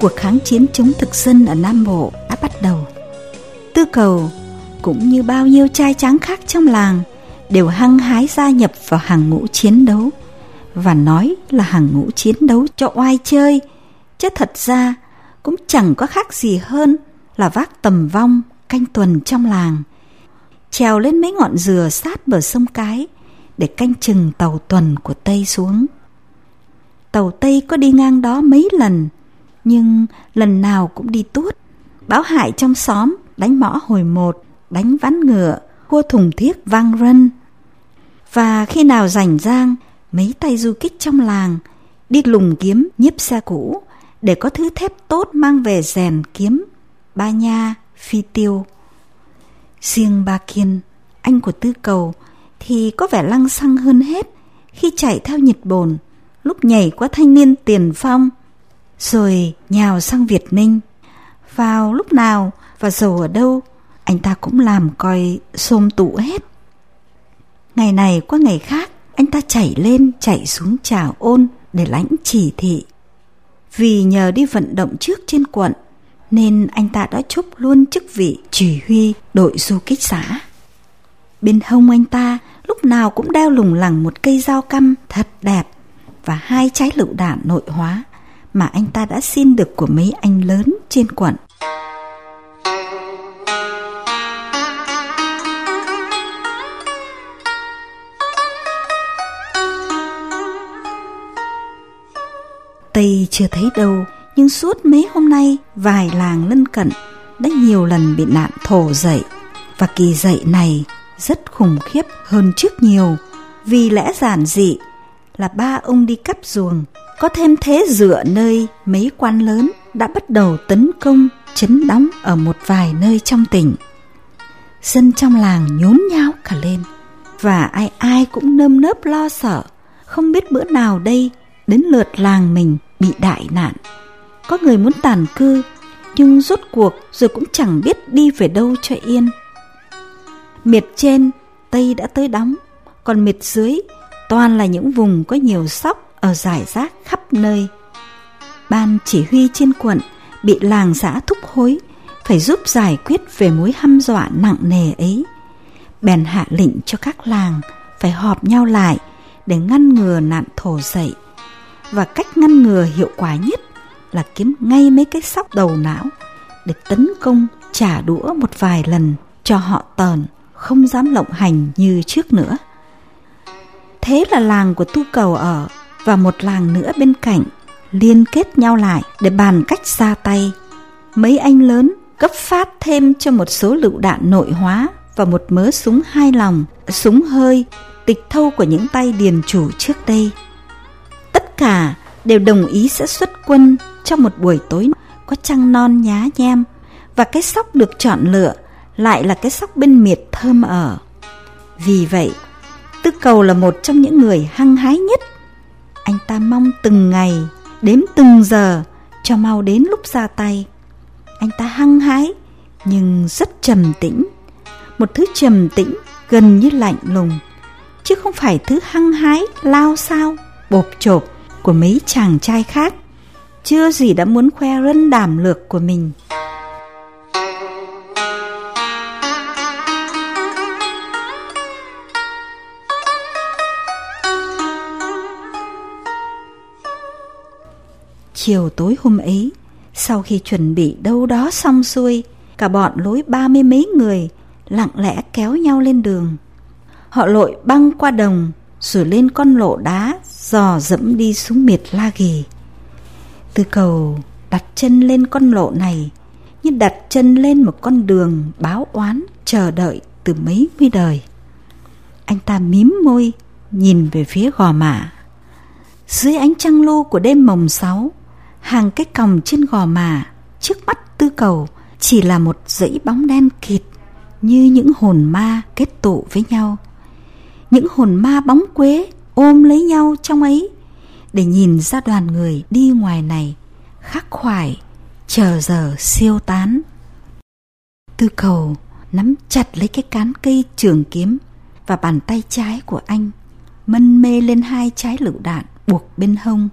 cuộc kháng chiến chống thực dân ở Nam Bộ đã bắt đầu. Tư cầu cũng như bao nhiêu trai tráng khác trong làng đều hăng hái gia nhập vào hàng ngũ chiến đấu và nói là hàng ngũ chiến đấu cho oai chơi, chứ thật ra cũng chẳng có khác gì hơn là vác tầm vong, canh tuần trong làng, trèo lên mấy ngọn dừa sát bờ sông cái để canh chừng tàu tuần của tây xuống tàu tây có đi ngang đó mấy lần nhưng lần nào cũng đi tuốt. Báo hại trong xóm, đánh mõ hồi một, đánh ván ngựa, cua thùng thiết vang rân. Và khi nào rảnh rang, mấy tay du kích trong làng, đi lùng kiếm nhiếp xe cũ, để có thứ thép tốt mang về rèn kiếm, ba nha, phi tiêu. Riêng ba kiên, anh của tư cầu, thì có vẻ lăng xăng hơn hết khi chạy theo nhịp bồn, lúc nhảy qua thanh niên tiền phong rồi nhào sang việt ninh. Vào lúc nào và giàu ở đâu, anh ta cũng làm coi xôm tụ hết. Ngày này qua ngày khác, anh ta chạy lên, chạy xuống trà ôn để lãnh chỉ thị. Vì nhờ đi vận động trước trên quận, nên anh ta đã chúc luôn chức vị chỉ huy đội du kích xã. Bên hông anh ta lúc nào cũng đeo lủng lẳng một cây dao căm thật đẹp và hai trái lựu đạn nội hóa mà anh ta đã xin được của mấy anh lớn trên quận. Tây chưa thấy đâu, nhưng suốt mấy hôm nay vài làng lân cận đã nhiều lần bị nạn thổ dậy và kỳ dậy này rất khủng khiếp hơn trước nhiều vì lẽ giản dị là ba ông đi cắp ruồng có thêm thế dựa nơi mấy quan lớn đã bắt đầu tấn công chấn đóng ở một vài nơi trong tỉnh dân trong làng nhốn nháo cả lên và ai ai cũng nơm nớp lo sợ không biết bữa nào đây đến lượt làng mình bị đại nạn. Có người muốn tàn cư, nhưng rốt cuộc rồi cũng chẳng biết đi về đâu cho yên. Miệt trên, Tây đã tới đóng, còn miệt dưới toàn là những vùng có nhiều sóc ở giải rác khắp nơi. Ban chỉ huy trên quận bị làng xã thúc hối, phải giúp giải quyết về mối hăm dọa nặng nề ấy. Bèn hạ lệnh cho các làng phải họp nhau lại để ngăn ngừa nạn thổ dậy và cách ngăn ngừa hiệu quả nhất là kiếm ngay mấy cái sóc đầu não để tấn công trả đũa một vài lần cho họ tờn, không dám lộng hành như trước nữa. Thế là làng của tu cầu ở và một làng nữa bên cạnh liên kết nhau lại để bàn cách ra tay. Mấy anh lớn cấp phát thêm cho một số lựu đạn nội hóa và một mớ súng hai lòng, súng hơi, tịch thâu của những tay điền chủ trước đây tất cả đều đồng ý sẽ xuất quân trong một buổi tối có trăng non nhá nhem và cái sóc được chọn lựa lại là cái sóc bên miệt thơm ở. Vì vậy, Tư Cầu là một trong những người hăng hái nhất. Anh ta mong từng ngày, đếm từng giờ cho mau đến lúc ra tay. Anh ta hăng hái nhưng rất trầm tĩnh. Một thứ trầm tĩnh gần như lạnh lùng, chứ không phải thứ hăng hái lao sao, bộp chộp của mấy chàng trai khác chưa gì đã muốn khoe rân đảm lược của mình chiều tối hôm ấy sau khi chuẩn bị đâu đó xong xuôi cả bọn lối ba mươi mấy người lặng lẽ kéo nhau lên đường họ lội băng qua đồng rồi lên con lộ đá dò dẫm đi xuống miệt la ghì. từ cầu đặt chân lên con lộ này như đặt chân lên một con đường báo oán chờ đợi từ mấy mươi đời. Anh ta mím môi nhìn về phía gò mả. Dưới ánh trăng lu của đêm mồng sáu, hàng cái còng trên gò mà, trước mắt tư cầu chỉ là một dãy bóng đen kịt như những hồn ma kết tụ với nhau. Những hồn ma bóng quế ôm lấy nhau trong ấy để nhìn ra đoàn người đi ngoài này khắc khoải chờ giờ siêu tán tư cầu nắm chặt lấy cái cán cây trường kiếm và bàn tay trái của anh mân mê lên hai trái lựu đạn buộc bên hông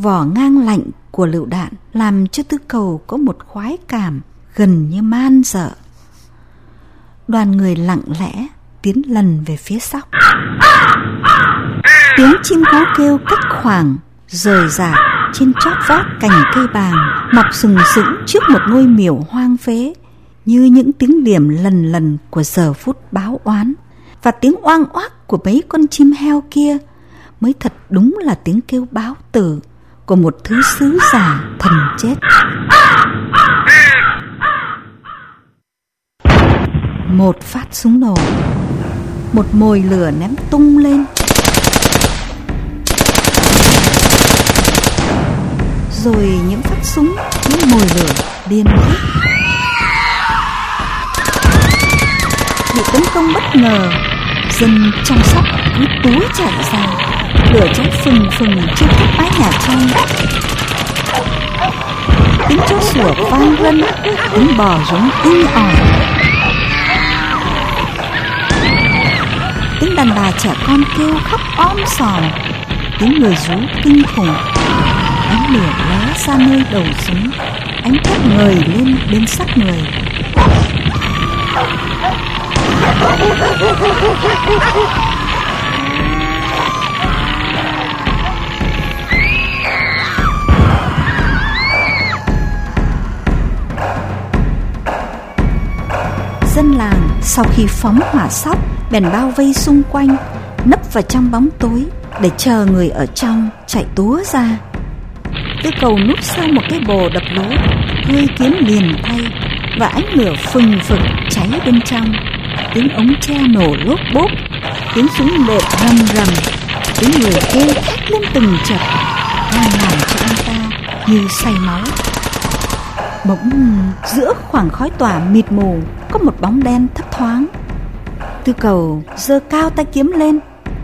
vỏ ngang lạnh của lựu đạn làm cho tư cầu có một khoái cảm gần như man dợ. Đoàn người lặng lẽ tiến lần về phía sau. Tiếng chim có kêu cách khoảng, rời rạc trên chót vót cành cây bàng, mọc sừng sững trước một ngôi miểu hoang phế, như những tiếng điểm lần lần của giờ phút báo oán và tiếng oang oác của mấy con chim heo kia mới thật đúng là tiếng kêu báo tử của một thứ sứ giả thần chết. Một phát súng nổ, một mồi lửa ném tung lên. Rồi những phát súng, những mồi lửa điên cuồng, Bị tấn công bất ngờ, dân trong sóc cứ túi chạy ra lửa cháy phừng phừng trên khắp mái nhà tranh tiếng chó sủa vang lên, tiếng bò rống inh ỏi. Tiếng đàn bà trẻ con kêu khóc om sòm. Tiếng người rú kinh khủng. Ánh lửa lóe ra nơi đầu súng ánh thép người lên đến sắc người. Dân làng sau khi phóng hỏa sóc bèn bao vây xung quanh, nấp vào trong bóng tối để chờ người ở trong chạy túa ra. Tư cầu núp sau một cái bồ đập lỗ, hơi kiếm liền tay và ánh lửa phừng phực cháy bên trong. Tiếng ống tre nổ lốp bốp, tiếng súng lệ rầm rầm, tiếng người kêu thét lên từng chập đang làm cho anh ta như say máu. Bỗng, giữa khoảng khói tỏa mịt mù có một bóng đen thấp thoáng. Tư cầu giơ cao tay kiếm lên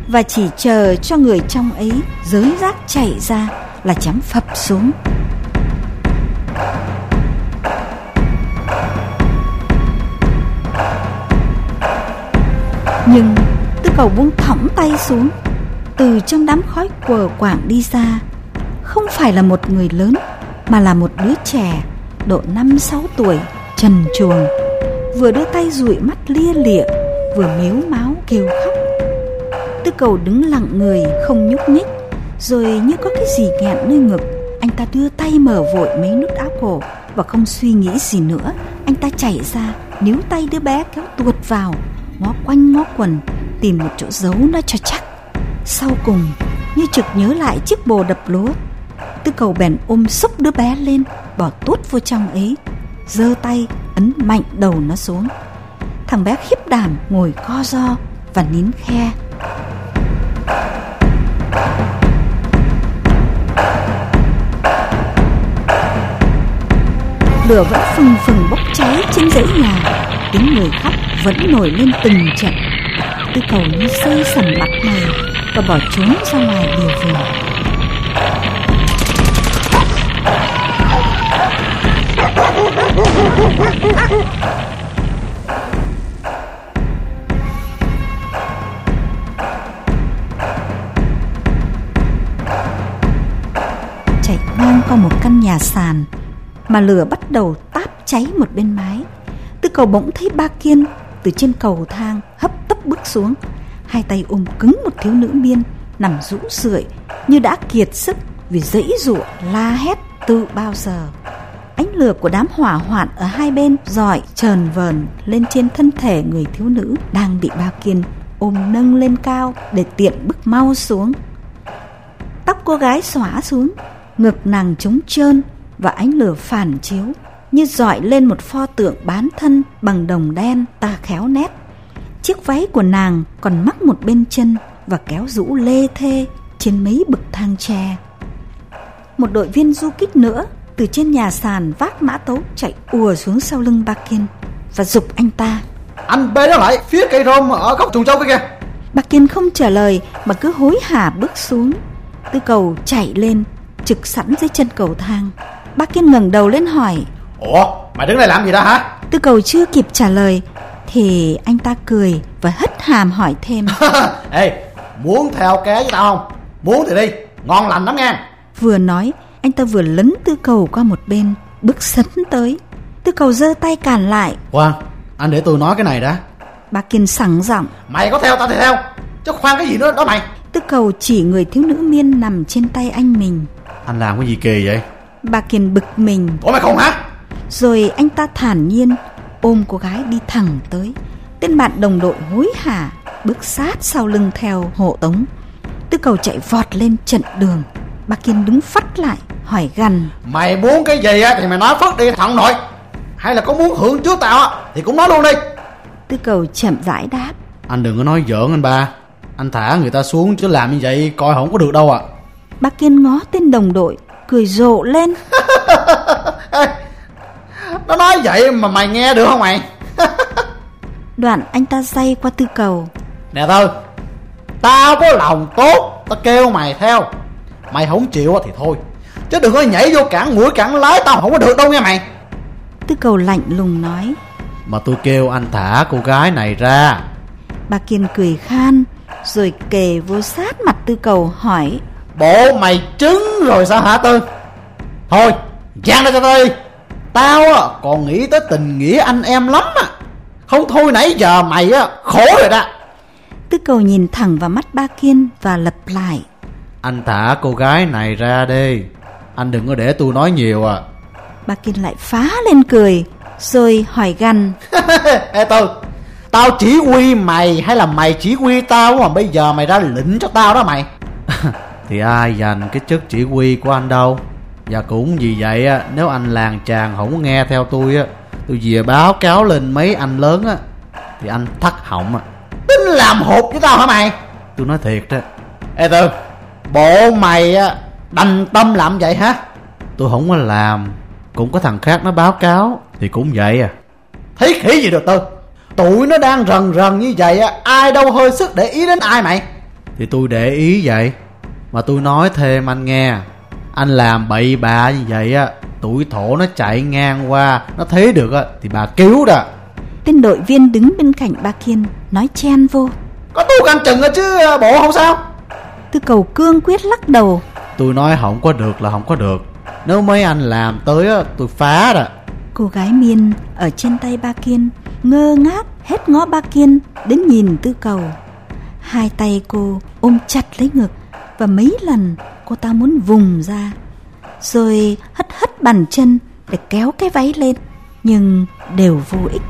và chỉ chờ cho người trong ấy giới rác chạy ra là chém phập xuống. Nhưng tư cầu buông thõng tay xuống, từ trong đám khói quờ quảng đi ra, không phải là một người lớn, mà là một đứa trẻ độ năm sáu tuổi, trần chuồng vừa đưa tay dụi mắt lia lịa, vừa mếu máu kêu khóc. Tư cầu đứng lặng người, không nhúc nhích, rồi như có cái gì nghẹn nơi ngực, anh ta đưa tay mở vội mấy nút áo cổ và không suy nghĩ gì nữa. Anh ta chạy ra, níu tay đứa bé kéo tuột vào, ngó quanh ngó quần, tìm một chỗ giấu nó cho chắc. Sau cùng, như trực nhớ lại chiếc bồ đập lúa tư cầu bèn ôm sốc đứa bé lên, bỏ tuốt vô trong ấy. Giơ tay ấn mạnh đầu nó xuống. Thằng bé khiếp đảm ngồi co ro và nín khe. Lửa vẫn phừng phừng bốc cháy trên dãy nhà. Tiếng người khóc vẫn nổi lên từng trận. Tư cầu như xây sầm mặt mày và bỏ trốn ra ngoài bìa vườn chạy ngang qua một căn nhà sàn mà lửa bắt đầu táp cháy một bên mái. Tư cầu bỗng thấy ba kiên từ trên cầu thang hấp tấp bước xuống. Hai tay ôm cứng một thiếu nữ miên, nằm rũ rượi như đã kiệt sức vì dãy rụa la hét từ bao giờ ánh lửa của đám hỏa hoạn ở hai bên dọi trờn vờn lên trên thân thể người thiếu nữ đang bị bao kiên ôm nâng lên cao để tiện bước mau xuống. Tóc cô gái xóa xuống, ngực nàng trống trơn và ánh lửa phản chiếu như dọi lên một pho tượng bán thân bằng đồng đen ta khéo nét. Chiếc váy của nàng còn mắc một bên chân và kéo rũ lê thê trên mấy bậc thang tre. Một đội viên du kích nữa từ trên nhà sàn vác mã tấu chạy ùa xuống sau lưng ba kiên và giục anh ta. Anh bê nó lại phía cây rôm ở góc chuồng trâu kia kìa. Bà kiên không trả lời mà cứ hối hả bước xuống. Tư cầu chạy lên trực sẵn dưới chân cầu thang. Bác kiên ngẩng đầu lên hỏi ủa mày đứng đây làm gì đó hả? Tư cầu chưa kịp trả lời thì anh ta cười và hất hàm hỏi thêm. Ê muốn theo ké với tao không? Muốn thì đi ngon lành lắm nha Vừa nói, anh ta vừa lấn tư cầu qua một bên, bước sấn tới. Tư cầu giơ tay cản lại. Khoan, anh để tôi nói cái này đã. Bà Kiên sẵn giọng. Mày có theo tao thì theo, chứ khoan cái gì nữa đó mày. Tư cầu chỉ người thiếu nữ miên nằm trên tay anh mình. Anh làm cái gì kỳ vậy? Bà Kiên bực mình. Ủa mày không hả? Rồi anh ta thản nhiên ôm cô gái đi thẳng tới. Tên bạn đồng đội hối hả bước sát sau lưng theo hộ tống. Tư cầu chạy vọt lên trận đường. Bà Kiên đứng phát lại hỏi gằn. Mày muốn cái gì á thì mày nói phất đi thằng nội. Hay là có muốn hưởng trước tao á thì cũng nói luôn đi. Tư cầu chậm rãi đáp. Anh đừng có nói giỡn anh ba. Anh thả người ta xuống chứ làm như vậy coi không có được đâu ạ. À. Bà Kiên ngó tên đồng đội cười rộ lên. Nó nói vậy mà mày nghe được không mày? Đoạn anh ta say qua tư cầu. Nè thôi, tao có lòng tốt, tao kêu mày theo. Mày không chịu thì thôi. Chứ đừng có nhảy vô cản mũi cản lái tao không có được đâu nghe mày. Tư cầu lạnh lùng nói. Mà tôi kêu anh thả cô gái này ra. Bà Kiên cười khan rồi kề vô sát mặt tư cầu hỏi. Bộ mày trứng rồi sao hả Tư? Thôi, giang ra cho tôi đi. Tao còn nghĩ tới tình nghĩa anh em lắm à. Không thôi nãy giờ mày á khổ rồi đó. Tư cầu nhìn thẳng vào mắt ba Kiên và lặp lại. Anh thả cô gái này ra đi. Anh đừng có để tôi nói nhiều à. Ba Kiên lại phá lên cười rồi hỏi gằn. Ê Tư, tao chỉ huy mày hay là mày chỉ huy tao mà bây giờ mày ra lĩnh cho tao đó mày. thì ai dành cái chức chỉ huy của anh đâu. Và cũng vì vậy á, nếu anh làng chàng không nghe theo tôi á, tôi về báo cáo lên mấy anh lớn á, thì anh thắt họng á. Tính làm hụt với tao hả mày? Tôi nói thiệt đó. Ê Tư, bộ mày á, đành tâm làm vậy hả? Tôi không có làm, cũng có thằng khác nó báo cáo, thì cũng vậy à. Thấy khỉ gì được Tư? Tụi nó đang rần rần như vậy á, ai đâu hơi sức để ý đến ai mày? Thì tôi để ý vậy, mà tôi nói thêm anh nghe anh làm bậy bạ như vậy á tuổi thổ nó chạy ngang qua nó thấy được á thì bà cứu đó tên đội viên đứng bên cạnh ba kiên nói chen vô có tu canh chừng chứ bộ không sao tư cầu cương quyết lắc đầu tôi nói không có được là không có được. Nếu mấy anh làm tới á, tôi phá đó. Cô gái miên ở trên tay ba kiên, ngơ ngác hết ngó ba kiên đến nhìn tư cầu. Hai tay cô ôm chặt lấy ngực và mấy lần cô ta muốn vùng ra, rồi hất hất bàn chân để kéo cái váy lên, nhưng đều vô ích.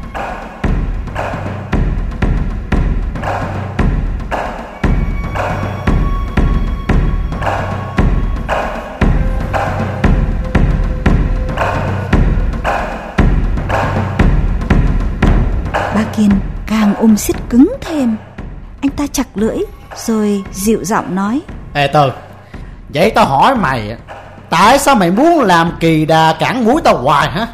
Ba kiên càng ôm siết cứng thêm. Anh ta chặt lưỡi rồi dịu giọng nói. Ê tơ Vậy tao hỏi mày Tại sao mày muốn làm kỳ đà cản mũi tao hoài hả?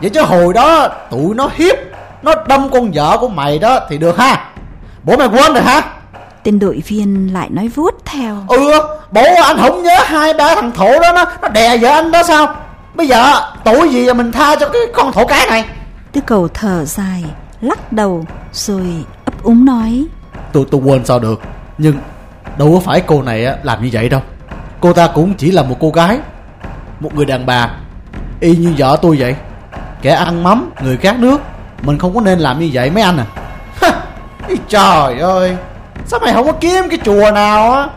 Vậy chứ hồi đó tụi nó hiếp Nó đâm con vợ của mày đó Thì được ha? Bố mày quên rồi hả? Tên đội viên lại nói vuốt theo. Ừ Bố anh không nhớ hai ba thằng thổ đó Nó, nó đè vợ anh đó sao? Bây giờ tội gì mà mình tha cho cái con thổ cái này? Tư cầu thở dài Lắc đầu Rồi ấp úng nói. Tôi tôi quên sao được, Nhưng đâu có phải cô này làm như vậy đâu. Cô ta cũng chỉ là một cô gái, Một người đàn bà, Y như vợ tôi vậy. Kẻ ăn mắm, người khác nước, Mình không có nên làm như vậy mấy anh à. Trời ơi, Sao mày không có kiếm cái chùa nào á?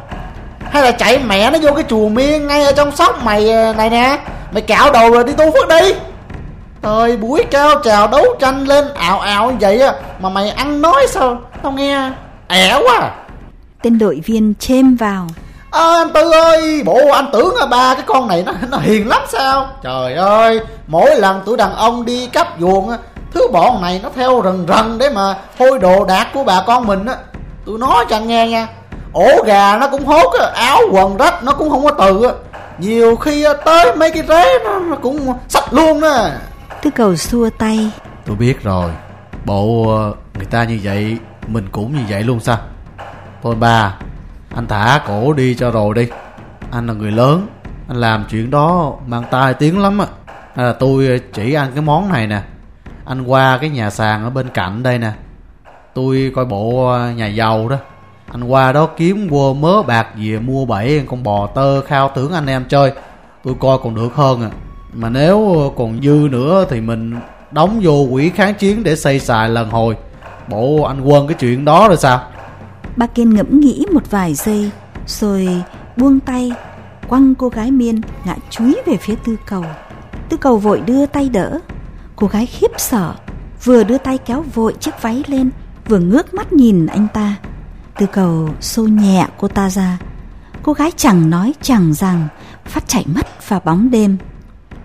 Hay là chạy mẹ nó vô cái chùa miên Ngay ở trong sóc mày à, này nè. Mày cạo đầu rồi đi tu phước đi. Thời buổi cao trào đấu tranh lên ảo ảo vậy á Mà mày ăn nói sao? Tao nghe ẻ quá Tên đội viên chêm vào. À, anh tư ơi bộ anh tưởng là ba cái con này nó nó hiền lắm sao? Trời ơi mỗi lần tụi đàn ông đi cấp vuông á thứ bọn này nó theo rần rần để mà hôi đồ đạc của bà con mình á. Tụi nó chẳng nghe nha. Ổ gà nó cũng hốt á áo quần rách nó cũng không có từ á. Nhiều khi tới mấy cái rế nó, nó cũng sạch luôn đó tư cầu xua tay. Tôi biết rồi. Bộ ờ, người ta như vậy, mình cũng như vậy luôn sao? Thôi ba, anh thả cổ đi cho rồi đi. Anh là người lớn, Anh làm chuyện đó mang tai tiếng lắm á. Hay là tôi chỉ anh cái món này nè. Anh qua cái nhà sàn ở bên cạnh đây nè. Tôi coi bộ ờ, nhà giàu đó. Anh qua đó kiếm quơ mớ bạc về mua bảy con bò tơ khao tưởng anh em chơi. Tôi coi còn được hơn à. Mà nếu còn dư nữa thì mình đóng vô quỹ kháng chiến để xây xài lần hồi. Bộ anh quên cái chuyện đó rồi sao? Bà Kiên ngẫm nghĩ một vài giây, Rồi buông tay, Quăng cô gái miên ngã chúi về phía tư cầu. Tư cầu vội đưa tay đỡ. Cô gái khiếp sợ, Vừa đưa tay kéo vội chiếc váy lên, Vừa ngước mắt nhìn anh ta. Tư cầu xô nhẹ cô ta ra. Cô gái chẳng nói chẳng rằng, Phát chạy mất vào bóng đêm.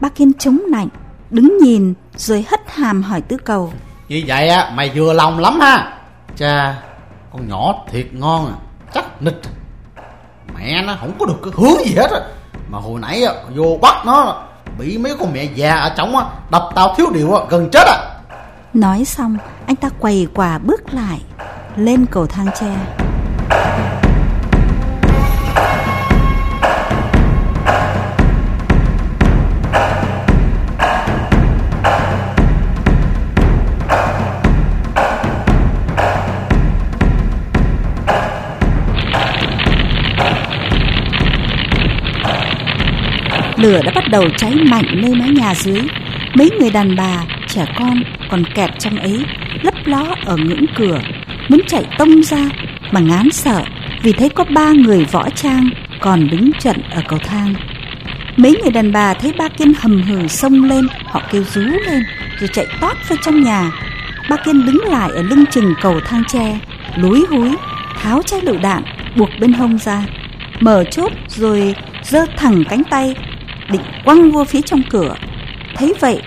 Bác Kiên chống nạnh Đứng nhìn rồi hất hàm hỏi Tư cầu. Như vậy á mày vừa lòng lắm ha. Cha Con nhỏ thiệt ngon à Chắc nịch Mẹ nó không có được cái hướng gì hết á. Mà hồi nãy á, vô bắt nó Bị mấy con mẹ già ở trong á Đập tao thiếu điều á, gần chết à. Nói xong anh ta quầy quả bước lại Lên cầu thang tre Lửa đã bắt đầu cháy mạnh nơi mái nhà dưới. Mấy người đàn bà, trẻ con còn kẹt trong ấy Lấp ló ở ngưỡng cửa Muốn chạy tông ra mà ngán sợ Vì thấy có ba người võ trang còn đứng trận ở cầu thang. Mấy người đàn bà thấy ba Kiên hầm hừ xông lên Họ kêu rú lên Rồi chạy tót vào trong nhà. Ba Kiên đứng lại ở lưng chừng cầu thang tre Lúi húi Tháo chai lựu đạn Buộc bên hông ra Mở chốt rồi giơ thẳng cánh tay định quăng vô phía trong cửa. Thấy vậy,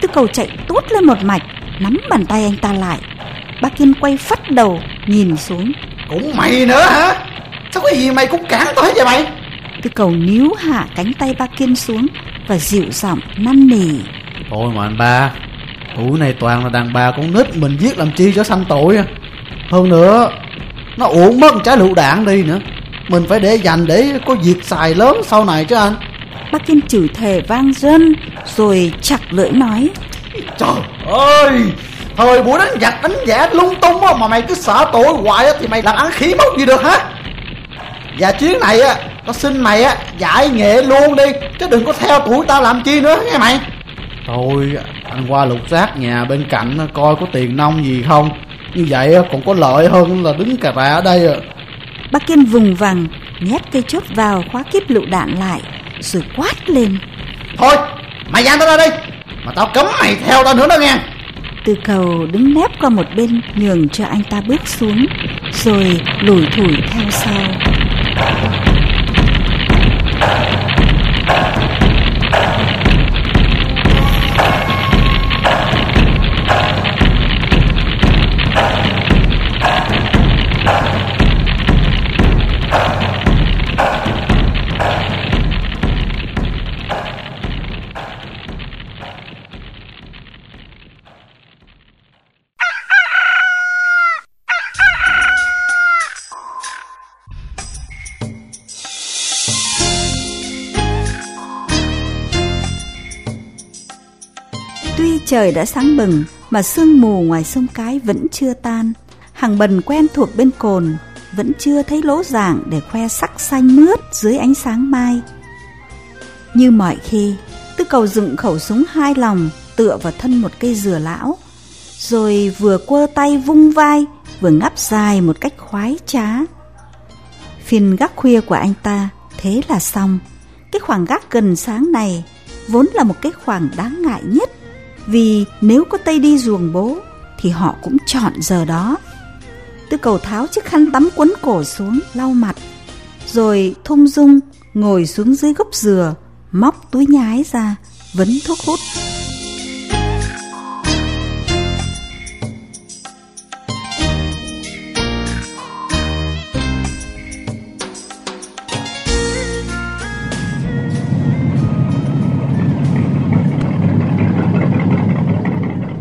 tư cầu chạy tuốt lên một mạch, nắm bàn tay anh ta lại. Bác Kiên quay phát đầu, nhìn xuống. Cũng mày nữa hả? Sao cái gì mày cũng cản tao hết vậy mày? Tư cầu níu hạ cánh tay bác Kiên xuống và dịu giọng năn nỉ. Thôi mà anh ba, tuổi này toàn là đàn bà con nít mình giết làm chi cho sanh tội à. Hơn nữa, nó uổng mất trái lựu đạn đi nữa. Mình phải để dành để có việc xài lớn sau này chứ anh. Bác Kiên chửi thề vang dân Rồi chặt lưỡi nói. Trời ơi Thời buổi đánh giặc đánh giả lung tung Mà mày cứ sợ tội hoài á Thì mày làm ăn khí mốc gì được hả? Và chuyến này á Tao xin mày á Dạy nghệ luôn đi Chứ đừng có theo tuổi tao làm chi nữa nghe mày. Thôi anh qua lục xác nhà bên cạnh Coi có tiền nông gì không. Như vậy còn có lợi hơn là đứng cà rà ở đây à Bác Kiên vùng vằng Nhét cây chốt vào khóa kíp lựu đạn lại rồi quát lên. Thôi mày dàn tao ra đi Mà tao cấm mày theo tao nữa đó nghe. Từ cầu đứng nép qua một bên Nhường cho anh ta bước xuống Rồi lủi thủi theo sau Trời đã sáng bừng mà sương mù ngoài sông Cái vẫn chưa tan. Hàng bần quen thuộc bên cồn vẫn chưa thấy lỗ dạng để khoe sắc xanh mướt dưới ánh sáng mai. Như mọi khi, tư cầu dựng khẩu súng hai lòng tựa vào thân một cây dừa lão, rồi vừa quơ tay vung vai, vừa ngắp dài một cách khoái trá. Phiên gác khuya của anh ta thế là xong. Cái khoảng gác gần sáng này vốn là một cái khoảng đáng ngại nhất vì nếu có Tây đi ruồng bố, Thì họ cũng chọn giờ đó. Tư cầu tháo chiếc khăn tắm quấn cổ xuống, lau mặt, Rồi thung dung ngồi xuống dưới gốc dừa, Móc túi nhái ra, Vấn thuốc hút.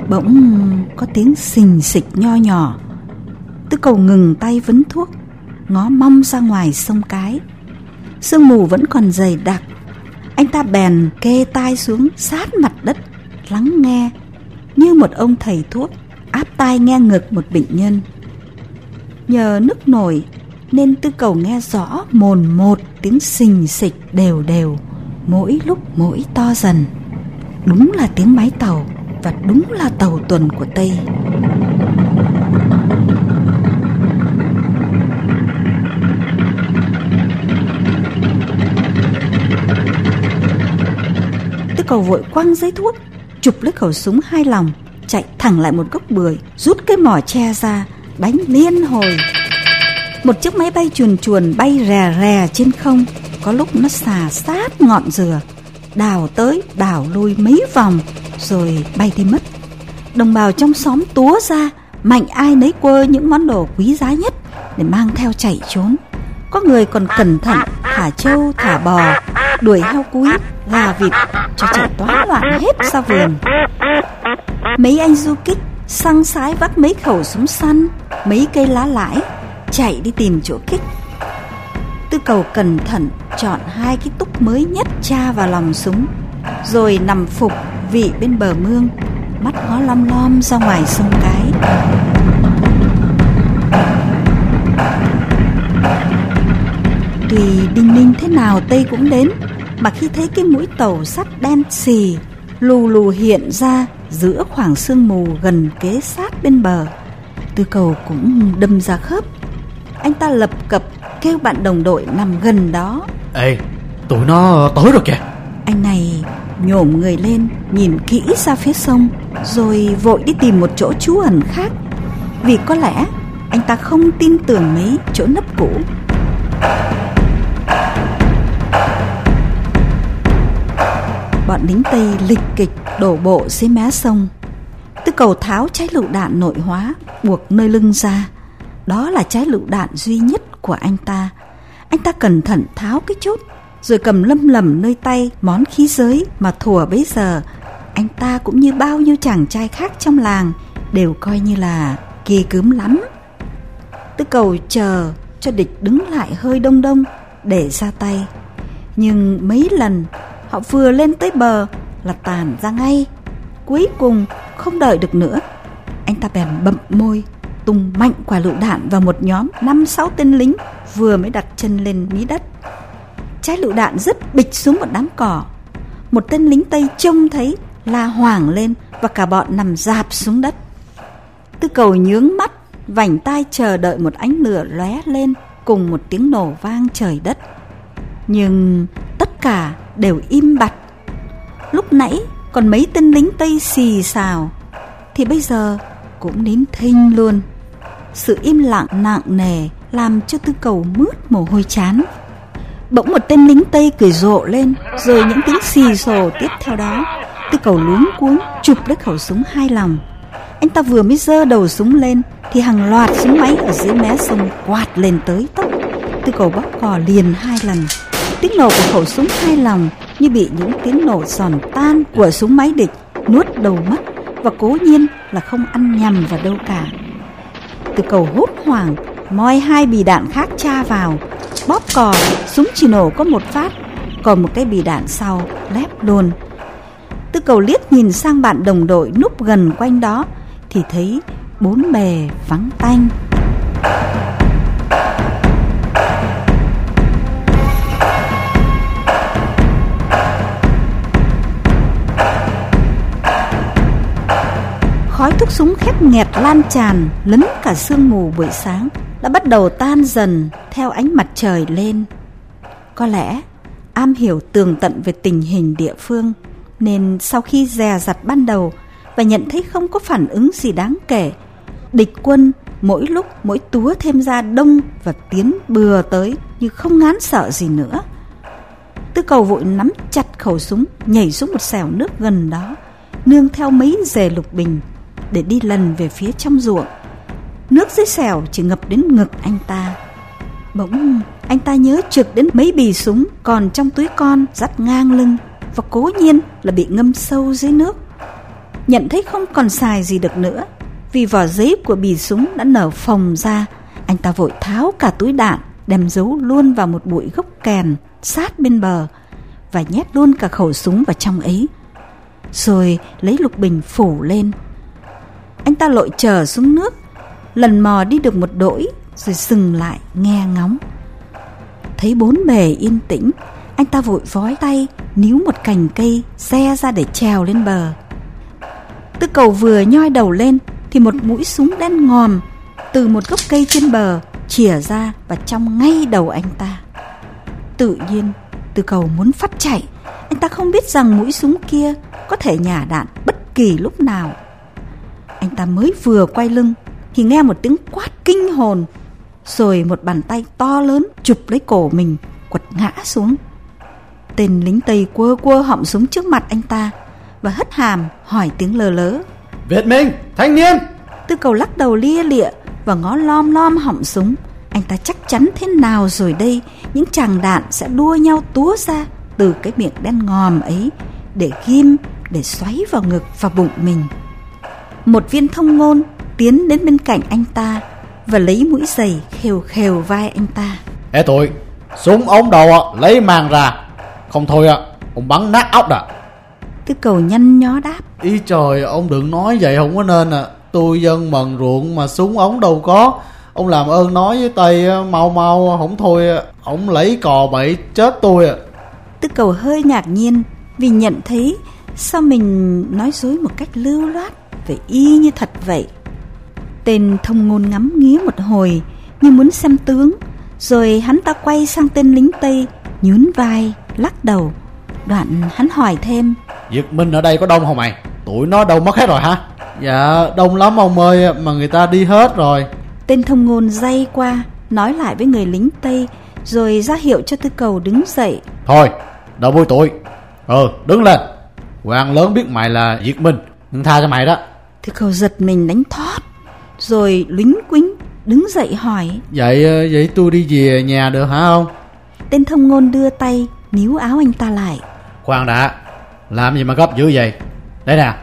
Bỗng có tiếng xình xịch nho nhỏ. Tư cầu ngừng tay vấn thuốc, Ngó mong ra ngoài sông cái. Sương mù vẫn còn dày đặc. Anh ta bèn kê tai xuống sát mặt đất, Lắng nghe, Như một ông thầy thuốc Áp tai nghe ngực một bệnh nhân. Nhờ nước nổi nên tư cầu nghe rõ mồn một tiếng xình xịch đều đều, mỗi lúc mỗi to dần. Đúng là tiếng máy tàu và đúng là tàu tuần của tây. Tức cầu vội quăng giấy thuốc, chụp lấy khẩu súng hai lòng, chạy thẳng lại một gốc bưởi, rút cái mỏ che ra đánh liên hồi. Một chiếc máy bay chuồn chuồn bay rè rè trên không, có lúc nó xà sát ngọn dừa đào tới đào lui mấy vòng rồi bay đi mất. Đồng bào trong xóm túa ra, mạnh ai nấy quơ những món đồ quý giá nhất để mang theo chạy trốn. Có người còn cẩn thận thả trâu, thả bò, đuổi heo cúi, gà vịt cho chạy toán loạn hết ra vườn. Mấy anh du kích săng sái vắt mấy khẩu súng săn, mấy cây lá lãi, chạy đi tìm chỗ kích. Tư cầu cẩn thận chọn hai cái túc mới nhất tra vào lòng súng, rồi nằm phục vị bên bờ mương mắt ngó lom lom ra ngoài sông cái. Tùy đinh ninh thế nào Tây cũng đến Mà khi thấy cái mũi tàu sắt đen xì Lù lù hiện ra giữa khoảng sương mù gần kế sát bên bờ Tư cầu cũng đâm ra khớp. Anh ta lập cập kêu bạn đồng đội nằm gần đó. Ê tụi nó tới rồi kìa. Anh này nhổm người lên, nhìn kỹ ra phía sông, Rồi vội đi tìm một chỗ trú ẩn khác Vì có lẽ, anh ta không tin tưởng mấy chỗ nấp cũ bọn lính Tây lịch kịch đổ bộ dưới mé sông. Tư cầu tháo trái lựu đạn nội hóa buộc nơi lưng ra. Đó là trái lựu đạn duy nhất của anh ta. Anh ta cẩn thận tháo cái chốt rồi cầm lâm lầm nơi tay món khí giới mà thùa bấy giờ anh ta cũng như bao nhiêu chàng trai khác trong làng đều coi như là kỳ cướm lắm. Tư cầu chờ cho địch đứng lại hơi đông đông để ra tay. Nhưng mấy lần Họ vừa lên tới bờ là tàn ra ngay Cuối cùng không đợi được nữa, Anh ta bèn bậm môi, Tung mạnh quả lựu đạn vào một nhóm năm sáu tên lính Vừa mới đặt chân lên mí đất Trái lựu đạn rất bịch xuống một đám cỏ Một tên lính Tây trông thấy La hoảng lên Và cả bọn nằm dạp xuống đất Tư cầu nhướng mắt Vành tai chờ đợi một ánh lửa lóe lên Cùng một tiếng nổ vang trời đất Nhưng tất cả đều im bặt. Lúc nãy còn mấy tên lính Tây xì xào, thì bây giờ cũng nín thinh luôn. Sự im lặng nặng nề làm cho tư cầu mướt mồ hôi chán. Bỗng một tên lính Tây cười rộ lên, rồi những tiếng xì xồ tiếp theo đó. Tư cầu luống cuống chụp lấy khẩu súng hai lòng. Anh ta vừa mới giơ đầu súng lên thì hàng loạt súng máy ở dưới mé sông quạt lên tới tốc. Tư cầu bóp cò liền hai lần Tiếng nổ của khẩu súng hai lòng như bị những tiếng nổ giòn tan của súng máy địch nuốt đầu mất và cố nhiên là không ăn nhầm vào đâu cả. Từ cầu hốt hoảng, moi hai bì đạn khác tra vào, bóp cò, súng chỉ nổ có một phát, còn một cái bì đạn sau lép luôn. Tư cầu liếc nhìn sang bạn đồng đội núp gần quanh đó thì thấy bốn bề vắng tanh. khói thuốc súng khét nghẹt lan tràn lấn cả sương mù buổi sáng đã bắt đầu tan dần theo ánh mặt trời lên. Có lẽ am hiểu tường tận về tình hình địa phương nên sau khi dè dặt ban đầu và nhận thấy không có phản ứng gì đáng kể, địch quân mỗi lúc mỗi túa thêm ra đông và tiến bừa tới như không ngán sợ gì nữa. Tư cầu vội nắm chặt khẩu súng nhảy xuống một xẻo nước gần đó nương theo mấy dề lục bình để đi lần về phía trong ruộng. Nước dưới xẻo chỉ ngập đến ngực anh ta. Bỗng anh ta nhớ trực đến mấy bì súng còn trong túi con dắt ngang lưng và cố nhiên là bị ngâm sâu dưới nước. Nhận thấy không còn xài gì được nữa, vì vỏ giấy của bì súng đã nở phồng ra. Anh ta vội tháo cả túi đạn, đem giấu luôn vào một bụi gốc kèn sát bên bờ và nhét luôn cả khẩu súng vào trong ấy. Rồi lấy lục bình phủ lên anh ta lội trở xuống nước, lần mò đi được một đỗi rồi dừng lại nghe ngóng. Thấy bốn bề yên tĩnh, anh ta vội vói tay níu một cành cây xe ra để trèo lên bờ. Tư cầu vừa nhoi đầu lên thì một mũi súng đen ngòm từ một gốc cây trên bờ chìa ra và trong ngay đầu anh ta. Tự nhiên, Tư cầu muốn phát chạy, anh ta không biết rằng mũi súng kia có thể nhả đạn bất kỳ lúc nào. Anh ta mới vừa quay lưng thì nghe một tiếng quát kinh hồn rồi một bàn tay to lớn chụp lấy cổ mình quật ngã xuống. Tên lính tây quơ quơ họng súng trước mặt anh ta và hất hàm hỏi tiếng lờ lớ. Việt minh thanh niên! Tư cầu lắc đầu lia lịa và ngó lom lom họng súng. Anh ta chắc chắn thế nào rồi đây? Những tràng đạn sẽ đua nhau túa ra từ cái miệng đen ngòm ấy để ghim để xoáy vào ngực và bụng mình. Một viên thông ngôn tiến đến bên cạnh anh ta và lấy mũi giày khều khều vai anh ta. Ê tụi, súng ống đầu lấy màng ra, không thôi ông bắn nát óc đã. Cái cầu nhanh nhó đáp. Ý trời, ông đừng nói vậy không có nên à. Tôi dân mần ruộng mà súng ống đâu có. Ông làm ơn nói với Tây mau mau, không thôi, ông lấy cò bậy chết tôi à. Tư cầu hơi ngạc nhiên vì nhận thấy sao mình nói dối một cách lưu loát về y như thật vậy. Tên thông ngôn ngắm nghía một hồi như muốn xem tướng, rồi hắn ta quay sang tên lính Tây, nhún vai, lắc đầu. Đoạn hắn hỏi thêm. Việt Minh ở đây có đông không mày? Tụi nó đâu mất hết rồi hả? Dạ đông lắm ông ơi mà người ta đi hết rồi. Tên thông ngôn dây qua nói lại với người lính Tây rồi ra hiệu cho tư cầu đứng dậy. Thôi, đợi vui tụi. Ừ, đứng lên. Hoàng lớn biết mày là Việt Minh, nhưng tha cho mày đó. Tư cầu giật mình đánh thoát rồi lính quính đứng dậy hỏi. Vậy ờ, vậy tôi đi về nhà được hả không Tên thông ngôn đưa tay níu áo anh ta lại. Khoan đã Làm gì mà gấp dữ vậy? Đây nè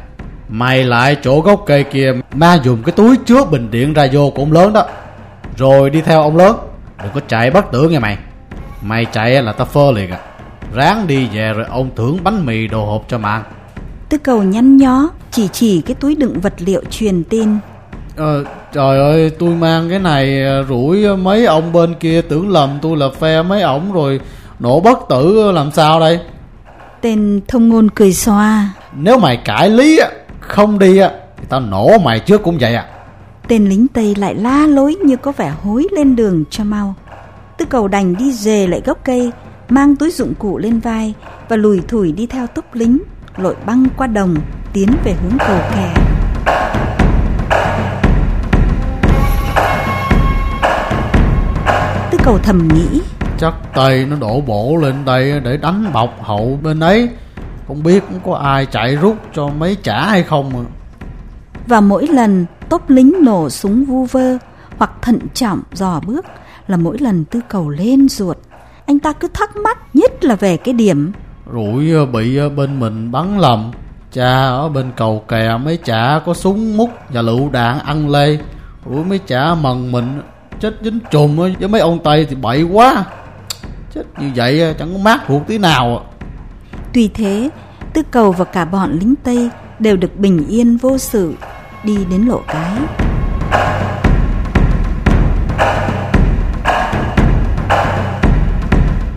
Mày lại chỗ gốc cây kia Mang dùng cái túi chứa bình điện ra vô của ông lớn đó. Rồi đi theo ông lớn Đừng có chạy bất tử nghe mày. Mày chạy là tao phơ liền à. Ráng đi về rồi ông thưởng bánh mì đồ hộp cho mà Tư cầu nhăn nhó Chỉ chỉ cái túi đựng vật liệu truyền tin Ờ, trời ơi tôi mang cái này ờ, rủi mấy ông bên kia tưởng lầm tôi là phe mấy ổng rồi nổ bất tử làm sao đây? Tên thông ngôn cười xoa nếu mày cãi lý không đi thì tao nổ mày trước cũng vậy à. Tên lính tây lại la lối như có vẻ hối lên đường cho mau. Tư cầu đành đi dề lại gốc cây mang túi dụng cụ lên vai và lùi thủi đi theo túc lính lội băng qua đồng tiến về hướng cầu kè cầu thầm nghĩ. Chắc Tây nó đổ bộ lên đây để đánh bọc hậu bên ấy. Không biết có ai chạy rút cho mấy trả hay không mà Và mỗi lần tốp lính nổ súng vu vơ Hoặc thận trọng dò bước Là mỗi lần tư cầu lên ruột. Anh ta cứ thắc mắc nhất là về cái điểm. Rủi ờ, bị bên mình bắn lầm. Cha ở bên cầu kè mấy chả có súng mút và lựu đạn ăn lê. Rủi mấy chả mần mình chết dính trùm với mấy ông tây thì bậy quá. Chết như vậy chẳng có mát ruột tí nào tuy thế, tư cầu và cả bọn lính tây đều được bình yên vô sự, đi đến lộ cái.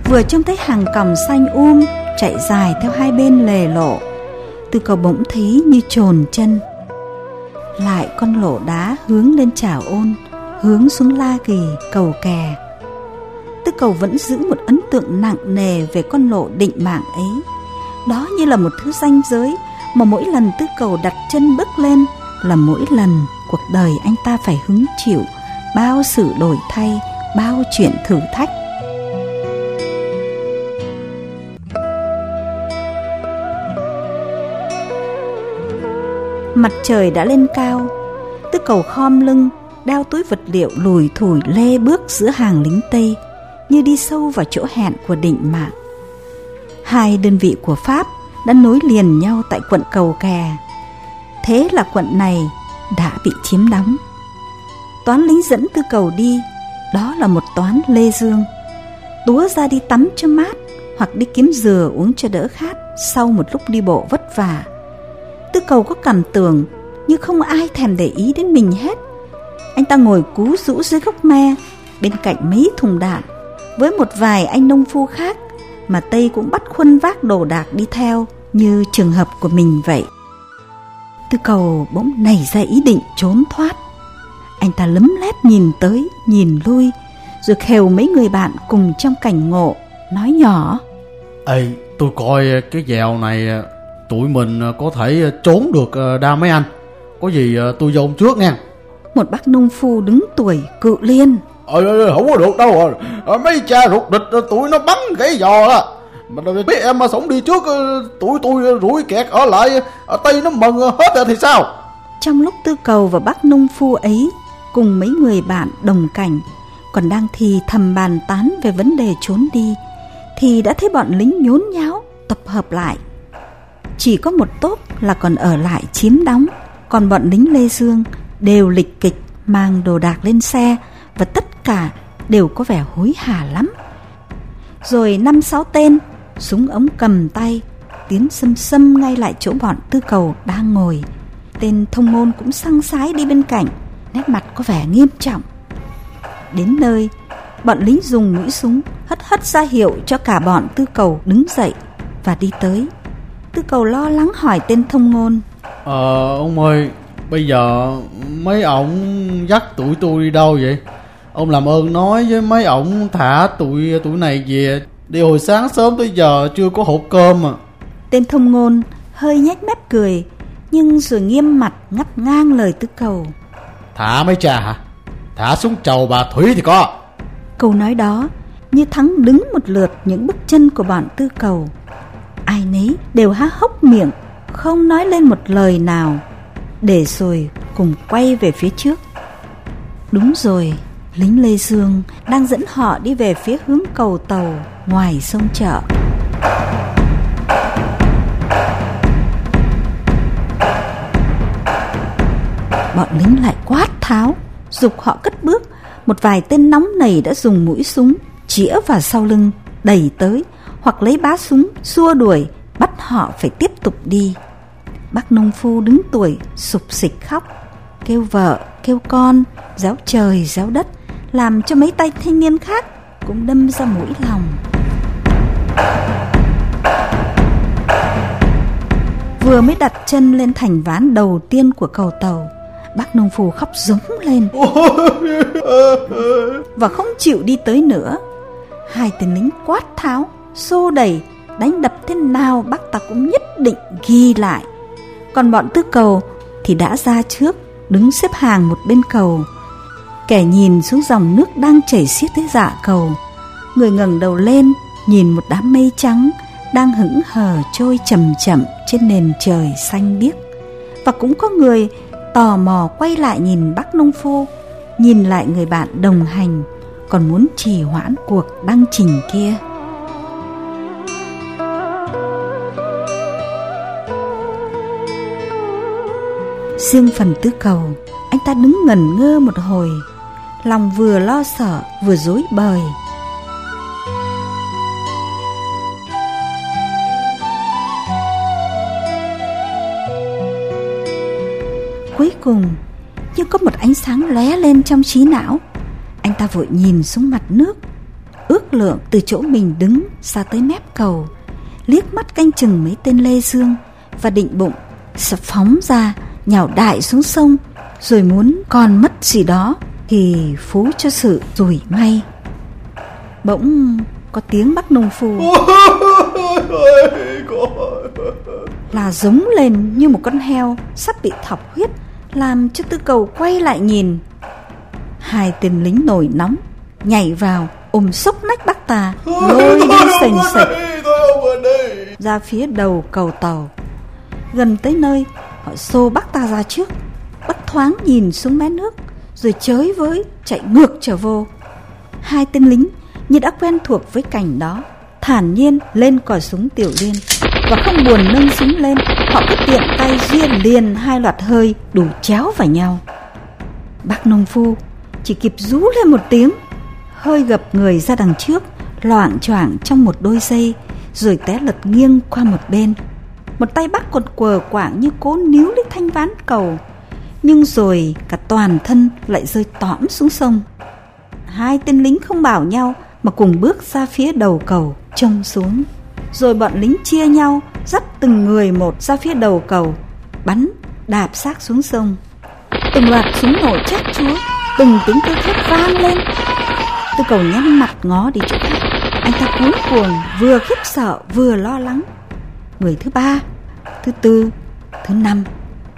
Vừa trông thấy hàng còng xanh um chạy dài theo hai bên lề lộ, tư cầu bỗng thấy như trồn chân. Lại con lộ đá hướng lên chảo ôn hướng xuống La Kỳ cầu kè. Tư cầu vẫn giữ một ấn tượng nặng nề về con lộ định mạng ấy. Đó như là một thứ danh giới mà mỗi lần tư cầu đặt chân bước lên là mỗi lần cuộc đời anh ta phải hứng chịu bao sự đổi thay, bao chuyện thử thách. Mặt trời đã lên cao, tư cầu khom lưng đeo túi vật liệu lùi thủi lê bước giữa hàng lính Tây như đi sâu vào chỗ hẹn của định mạng. Hai đơn vị của Pháp đã nối liền nhau tại quận Cầu Kè. Thế là quận này đã bị chiếm đóng. Toán lính dẫn tư cầu đi, đó là một toán Lê Dương. Túa ra đi tắm cho mát hoặc đi kiếm dừa uống cho đỡ khát sau một lúc đi bộ vất vả. Tư cầu có cảm tưởng như không ai thèm để ý đến mình hết anh ta ngồi cú rũ dưới gốc me, Bên cạnh mấy thùng đạn. Với một vài anh nông phu khác, Mà Tây cũng bắt khuân vác đồ đạc đi theo, Như trường hợp của mình vậy. Tư cầu bỗng nảy ra ý định trốn thoát. Anh ta lấm lét nhìn tới, Nhìn lui, Rồi khều mấy người bạn cùng trong cảnh ngộ, Nói nhỏ. Ê, tôi coi cái dèo này, Tụi mình có thể trốn được à, đa mấy anh. Có gì à, tôi dồn trước nha. Một bác nông phu đứng tuổi cự liên. Ờ, không có được đâu à. Mấy cha ruột địch tụi nó bắn gãy giò á mà biết em mà sống đi trước tụi tôi rủi kẹt ở lại ở tây nó mừng hết rồi thì sao? Trong lúc tư cầu và bác nông phu ấy cùng mấy người bạn đồng cảnh còn đang thì thầm bàn tán về vấn đề trốn đi thì đã thấy bọn lính nhốn nháo tập hợp lại. Chỉ có một tốp là còn ở lại chiếm đóng còn bọn lính lê dương đều lịch kịch, mang đồ đạc lên xe và tất cả đều có vẻ hối hả lắm. Rồi năm sáu tên, súng ống cầm tay tiến xâm xâm ngay lại chỗ bọn tư cầu đang ngồi. Tên thông môn cũng săng sái đi bên cạnh, nét mặt có vẻ nghiêm trọng. Đến nơi, bọn lính dùng mũi súng hất hất ra hiệu cho cả bọn tư cầu đứng dậy và đi tới. Tư cầu lo lắng hỏi tên thông ngôn ờ ông ơi bây giờ mấy ổng dắt tụi tôi đi đâu vậy? Ông làm ơn nói với mấy ổng thả tụi tụi này về. Đi hồi sáng sớm tới giờ chưa có hộp cơm mà tên thông ngôn hơi nhếch mép cười nhưng rồi nghiêm mặt ngắt ngang lời tư cầu. Thả mấy cha hả? Thả xuống chầu bà thủy thì có. Câu nói đó như thắng đứng một lượt những bước chân của bọn tư cầu. Ai nấy đều há hốc miệng không nói lên một lời nào để rồi cùng quay về phía trước. Đúng rồi, lính lê dương đang dẫn họ đi về phía hướng cầu tàu ngoài sông chợ. Bọn lính lại quát tháo, dục họ cất bước. Một vài tên nóng nảy đã dùng mũi súng chĩa vào sau lưng, đẩy tới, hoặc lấy bá súng, xua đuổi, bắt họ phải tiếp tục đi bác nông phu đứng tuổi, sụp xịch khóc, kêu vợ, kêu con, giáo trời, giáo đất, làm cho mấy tay thanh niên khác cũng đâm ra mũi lòng. Vừa mới đặt chân lên thành ván đầu tiên của cầu tàu, bác nông phu khóc giống lên. Và không chịu đi tới nữa. Hai tên lính quát tháo, xô đẩy, đánh đập thế nào bác ta cũng nhất định ghi lại còn bọn tư cầu thì đã ra trước, đứng xếp hàng một bên cầu. Kẻ nhìn xuống dòng nước đang chảy xiết tới dạ cầu. Người ngẩng đầu lên, nhìn một đám mây trắng đang hững hờ trôi chậm chậm trên nền trời xanh biếc. Và cũng có người tò mò quay lại nhìn bác nông phu, nhìn lại người bạn đồng hành còn muốn trì hoãn cuộc đăng trình kia. Riêng phần tứ cầu, anh ta đứng ngẩn ngơ một hồi. Lòng vừa lo sợ, vừa dối bời. Cuối cùng, như có một ánh sáng lóe lên trong trí não, anh ta vội nhìn xuống mặt nước, ước lượng từ chỗ mình đứng ra tới mép cầu, liếc mắt canh chừng mấy tên lê dương và định bụng, sập phóng ra nhào đại xuống sông rồi muốn còn mất gì đó thì phú cho sự rủi may. Bỗng có tiếng bắc nông phu. Là giống lên như một con heo sắp bị thọc huyết làm cho tư cầu quay lại nhìn. Hai tên lính nổi nóng nhảy vào ôm xốc nách bác ta lôi đi sành sạch. ra phía đầu cầu tàu gần tới nơi họ xô bác ta ra trước bác thoáng nhìn xuống mé nước, rồi chới với, chạy ngược trở vô. Hai tên lính như đã quen thuộc với cảnh đó, thản nhiên lên còi súng tiểu liên. Và không buồn nâng súng lên, họ cứ tiện tay duyên liền hai loạt hơi đủ chéo vào nhau. Bác nông phu chỉ kịp rú lên một tiếng, hơi gập người ra đằng trước loạng choạng trong một đôi giây rồi té lật nghiêng qua một bên một tay bác cột quờ quạng như cố níu lấy thanh ván cầu. Nhưng rồi cả toàn thân lại rơi tõm xuống sông. Hai tên lính không bảo nhau Mà cùng bước ra phía đầu cầu, trông xuống. Rồi bọn lính chia nhau, Dắt từng người một ra phía đầu cầu, Bắn, đạp xác xuống sông. Từng loạt súng nổ chát chúa, Từng tiếng kêu thét vang lên. Tư cầu nhăn mặt ngó đi chỗ khác. Anh ta cuống cuồng, Vừa khiếp sợ, vừa lo lắng. Người thứ ba, Thứ tư, Thứ năm.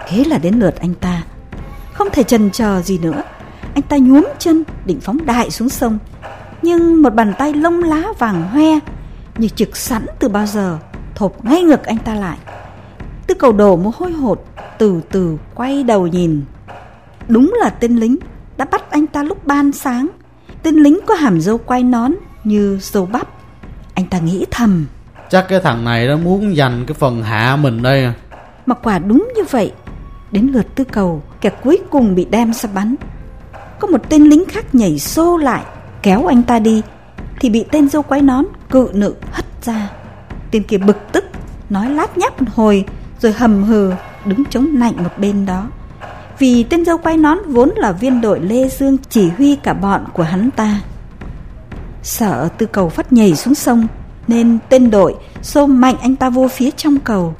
Thế là đến lượt anh ta. Không thể chần chờ gì nữa. Anh ta nhuốm chân, định phóng đại xuống sông. Nhưng một bàn tay lông lá vàng hoe, Như trực sẵn từ bao giờ, Thộp ngay ngực anh ta lại. Tư cầu đổ mồ hôi hột, Từ từ quay đầu nhìn. Đúng là tên lính Đã bắt anh ta lúc ban sáng. Tên lính có hàm dâu quay nón Như dâu bắp. Anh ta nghĩ thầm. Chắc cái thằng này nó muốn giành cái phần hạ mình đây à. Mà quả đúng như vậy, Đến lượt tư cầu, Kẻ cuối cùng bị đem ra bắn. Có một tên lính khác nhảy xô lại, Kéo anh ta đi, Thì bị tên dâu quái nón, cự nữ hất ra. Tên kia bực tức, Nói lát nhát một hồi, Rồi hầm hừ, đứng chống nạnh một bên đó. Vì tên dâu quái nón vốn là viên đội Lê Dương Chỉ huy cả bọn của hắn ta. Sợ tư cầu phát nhảy xuống sông nên tên đội xô mạnh anh ta vô phía trong cầu.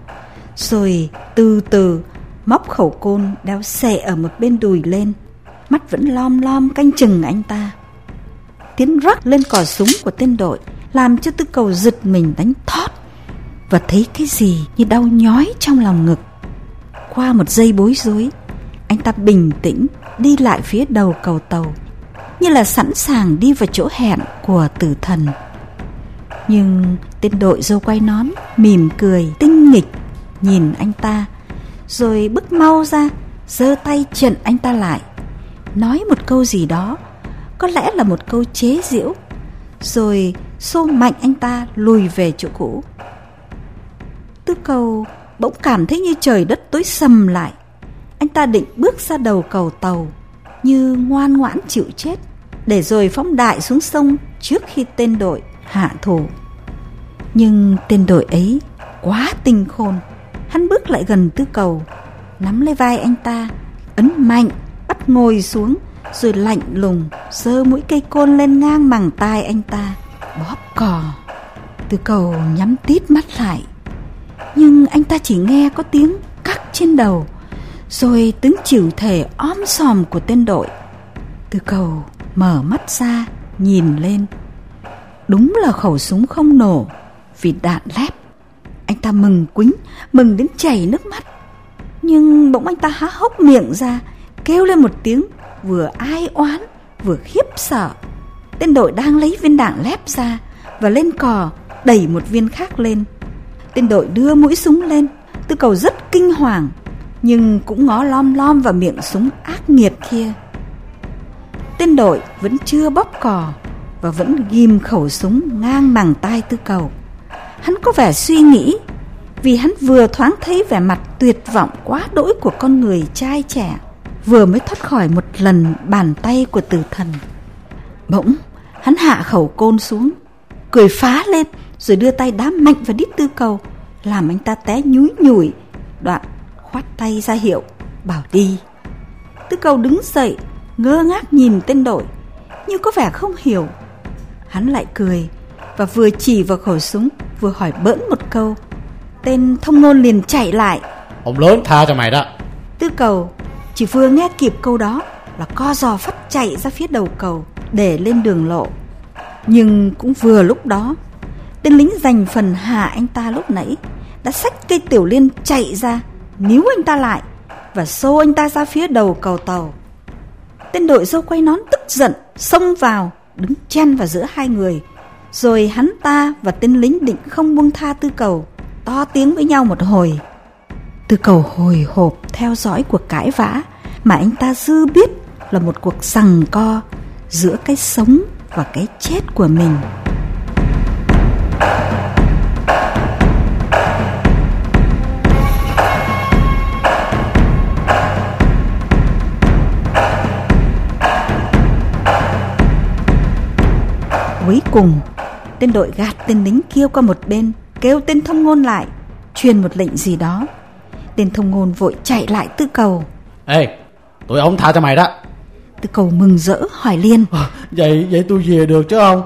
Rồi từ từ, móc khẩu côn đeo xệ ở một bên đùi lên. Mắt vẫn lom lom canh chừng anh ta. Tiến rắc lên cò súng của tên đội Làm cho tư cầu giật mình đánh thót. Và thấy cái gì như đau nhói trong lòng ngực. Qua một giây bối rối, Anh ta bình tĩnh đi lại phía đầu cầu tàu, Như là sẵn sàng đi vào chỗ hẹn của tử thần. Nhưng tên đội dâu quay nón, Mỉm cười, tinh nghịch, Nhìn anh ta. Rồi bước mau ra, giơ tay chặn anh ta lại. Nói một câu gì đó, Có lẽ là một câu chế giễu. Rồi xô mạnh anh ta lùi về chỗ cũ. Tư cầu bỗng cảm thấy như trời đất tối sầm lại. Anh ta định bước ra đầu cầu tàu, Như ngoan ngoãn chịu chết, Để rồi phóng đại xuống sông Trước khi tên đội hạ thủ. Nhưng tên đội ấy quá tinh khôn. Hắn bước lại gần tư cầu, Nắm lấy vai anh ta, Ấn mạnh, Bắt ngồi xuống, Rồi lạnh lùng giơ mũi cây côn lên ngang màng tai anh ta, Bóp cò. Tư cầu nhắm tít mắt lại, Nhưng anh ta chỉ nghe có tiếng cắt trên đầu, Rồi tiếng chịu thể om sòm của tên đội. Tư cầu mở mắt ra, Nhìn lên. Đúng là khẩu súng không nổ, Vì đạn lép. Anh ta mừng quính, Mừng đến chảy nước mắt. Nhưng bỗng anh ta há hốc miệng ra, Kêu lên một tiếng, Vừa ai oán, Vừa khiếp sợ. Tên đội đang lấy viên đạn lép ra Và lên cò, đẩy một viên khác lên. Tên đội đưa mũi súng lên, Tư cầu rất kinh hoàng, Nhưng cũng ngó lom lom vào miệng súng ác nghiệt kia. Tên đội vẫn chưa bóp cò. Và vẫn ghim khẩu súng ngang bằng tai tư cầu. Hắn có vẻ suy nghĩ, Vì hắn vừa thoáng thấy vẻ mặt tuyệt vọng quá đỗi của con người trai trẻ, Vừa mới thoát khỏi một lần bàn tay của tử thần. Bỗng, hắn hạ khẩu côn xuống, Cười phá lên, Rồi đưa tay đá mạnh vào đít tư cầu, Làm anh ta té nhúi nhủi, Đoạn khoát tay ra hiệu, Bảo đi. Tư cầu đứng dậy, Ngơ ngác nhìn tên đội như có vẻ không hiểu Hắn lại cười Và vừa chỉ vào khẩu súng Vừa hỏi bỡn một câu. Tên thông ngôn liền chạy lại. Ông lớn tha cho mày đó. Tư cầu chỉ vừa nghe kịp câu đó Là co giò phát chạy ra phía đầu cầu Để lên đường lộ. Nhưng cũng vừa lúc đó Tên lính giành phần hạ anh ta lúc nãy Đã xách cây tiểu liên chạy ra Níu anh ta lại Và xô anh ta ra phía đầu cầu tàu. Tên đội dâu quay nón tức giận Xông vào Đứng chen vào giữa hai người. Rồi hắn ta và tên lính định không buông tha tư cầu, To tiếng với nhau một hồi. Tư cầu hồi hộp theo dõi cuộc cãi vã Mà anh ta dư biết là một cuộc sằng co Giữa cái sống và cái chết của mình. Cuối cùng. Tên đội gạt tên lính kia qua một bên Kêu tên thông ngôn lại Truyền một lệnh gì đó. Tên thông ngôn vội chạy lại tư cầu. Ê Tụi ông tha cho mày đó. Tư cầu mừng rỡ hỏi liền. À, Vậy vậy tôi về được chứ không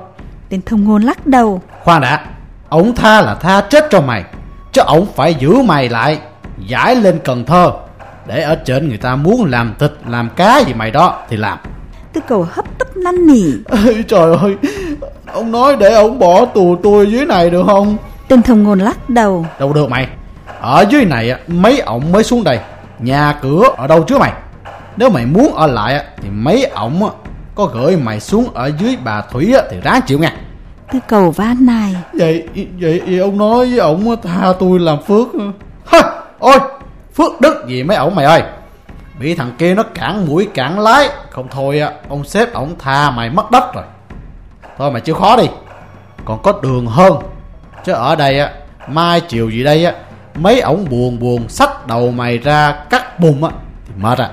Tên thông ngôn lắc đầu. Khoan đã Ông tha là tha chết cho mày Chứ ông phải giữ mày lại Giải lên Cần Thơ. Để ở trên người ta muốn làm thịt Làm cá gì mày đó thì làm. Tư cầu hấp tấp năn nỉ. Ê, Trời ơi Ông nói để ông bỏ tù tôi dưới này được không? Tên thông ngôn lắc đầu. Đâu được mày. Ở dưới này mấy ổng mới xuống đây. Nhà cửa ở đâu chứ mày? Nếu mày muốn ở lại Thì mấy ổng có gửi mày xuống ở dưới bà Thủy Thì ráng chịu nha Tư cầu van này Vậy vậy, vậy ông nói với ổng tha tôi làm phước. Hơ, ôi Phước đức gì mấy ổng mày ơi? Bị thằng kia nó cản mũi cản lái. Không thôi ông sếp ổng tha mày mất đất rồi Thôi mày chịu khó đi. Còn có đường hơn. Chứ ở đây á Mai chiều gì đây á Mấy ổng buồn buồn Xách đầu mày ra cắt bùm á Thì mệt à.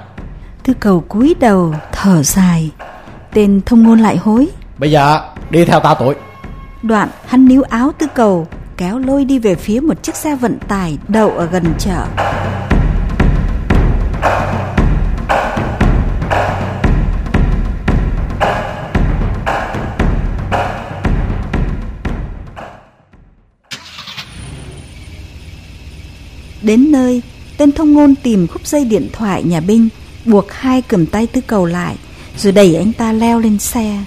Tư cầu cúi đầu thở dài. Tên thông ngôn lại hối. Bây giờ đi theo ta tụi Đoạn hắn níu áo tư cầu Kéo lôi đi về phía một chiếc xe vận tải Đậu ở gần chợ Đến nơi, tên thông ngôn tìm khúc dây điện thoại nhà binh, buộc hai cầm tay tư cầu lại, rồi đẩy anh ta leo lên xe.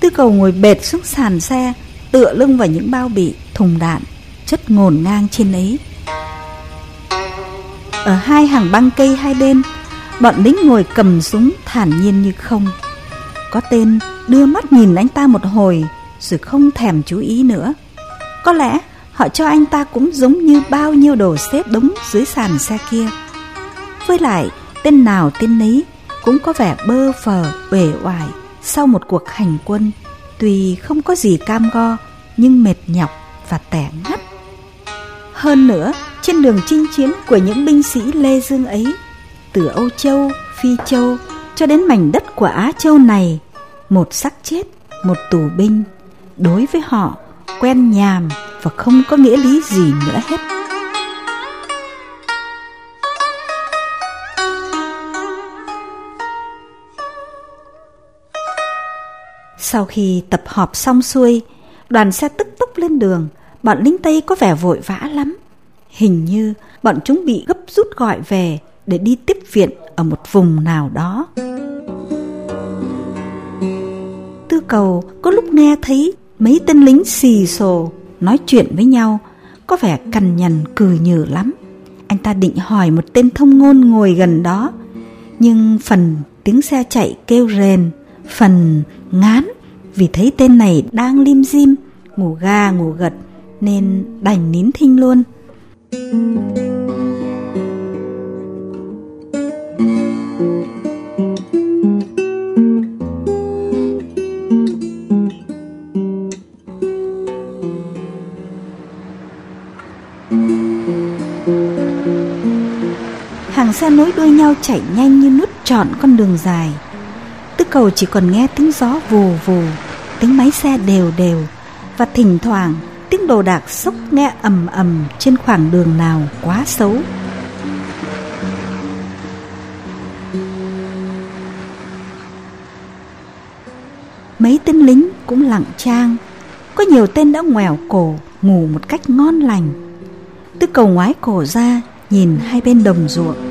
Tư cầu ngồi bệt xuống sàn xe, tựa lưng vào những bao bị, thùng đạn, chất ngổn ngang trên ấy. Ở hai hàng băng cây hai bên, bọn lính ngồi cầm súng thản nhiên như không. Có tên đưa mắt nhìn anh ta một hồi, rồi không thèm chú ý nữa. Có lẽ họ cho anh ta cũng giống như bao nhiêu đồ xếp đống dưới sàn xe kia. Với lại, tên nào tên nấy cũng có vẻ bơ phờ, bể oải sau một cuộc hành quân, tuy không có gì cam go nhưng mệt nhọc và tẻ ngắt. Hơn nữa, trên đường chinh chiến của những binh sĩ Lê Dương ấy, từ Âu Châu, Phi Châu cho đến mảnh đất của Á Châu này, một xác chết, một tù binh, đối với họ quen nhàm và không có nghĩa lý gì nữa hết. Sau khi tập họp xong xuôi, đoàn xe tức tốc lên đường, bọn lính Tây có vẻ vội vã lắm. Hình như bọn chúng bị gấp rút gọi về để đi tiếp viện ở một vùng nào đó. Tư cầu có lúc nghe thấy mấy tên lính xì xồ nói chuyện với nhau, có vẻ cằn nhằn cười nhừ lắm. Anh ta định hỏi một tên thông ngôn ngồi gần đó, nhưng phần tiếng xe chạy kêu rền, phần ngán vì thấy tên này đang lim dim, ngủ ga ngủ gật nên đành nín thinh luôn. Hàng xe nối đuôi nhau chạy nhanh như nút trọn con đường dài. Tức cầu chỉ còn nghe tiếng gió vù vù, Tiếng máy xe đều đều, Và thỉnh thoảng tiếng đồ đạc sốc nghe ầm ầm Trên khoảng đường nào quá xấu. Mấy tên lính cũng lặng trang, Có nhiều tên đã ngoèo cổ, Ngủ một cách ngon lành. Tư cầu ngoái cổ ra, Nhìn hai bên đồng ruộng.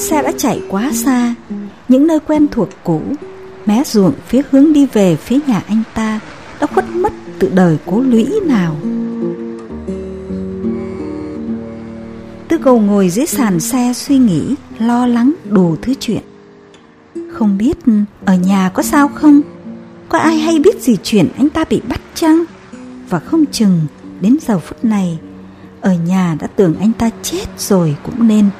Xe đã chạy quá xa. Những nơi quen thuộc cũ, Mé ruộng phía hướng đi về phía nhà anh ta, Đã khuất mất từ đời cố lũy nào. Tư cầu ngồi dưới sàn xe suy nghĩ, Lo lắng đủ thứ chuyện. Không biết ở nhà có sao không? Có ai hay biết gì chuyện anh ta bị bắt chăng? Và không chừng đến giờ phút này, Ở nhà đã tưởng anh ta chết rồi cũng nên